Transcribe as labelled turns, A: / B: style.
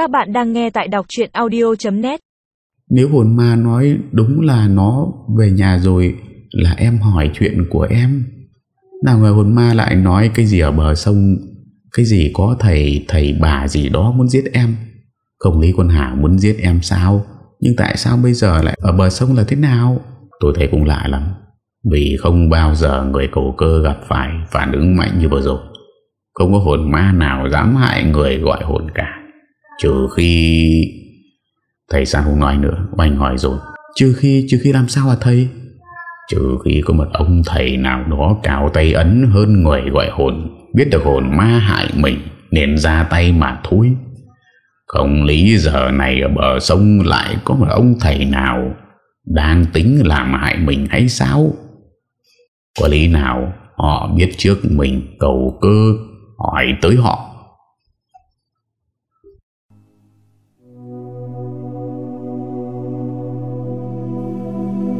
A: Các bạn đang nghe tại đọc chuyện audio.net
B: Nếu hồn ma nói đúng là nó về nhà rồi là em hỏi chuyện của em. Nào người hồn ma lại nói cái gì ở bờ sông, cái gì có thầy, thầy bà gì đó muốn giết em. Không lý con Hà muốn giết em sao? Nhưng tại sao bây giờ lại ở bờ sông là thế nào? Tôi thấy cũng lạ lắm. Vì không bao giờ người cầu cơ gặp phải phản ứng mạnh như vừa rồi. Không có hồn ma nào dám hại người gọi hồn cả. Trừ khi... Thầy sao không nói nữa Oanh hỏi rồi. Trừ khi, trừ khi làm sao à thầy? Trừ khi có một ông thầy nào đó cao tay ấn hơn người gọi hồn Biết được hồn ma hại mình Nên ra tay mà thôi. Không lý giờ này ở bờ sông lại có một ông thầy nào Đang tính làm hại mình hay sao? Có lý nào họ biết trước mình cầu cơ hỏi tới họ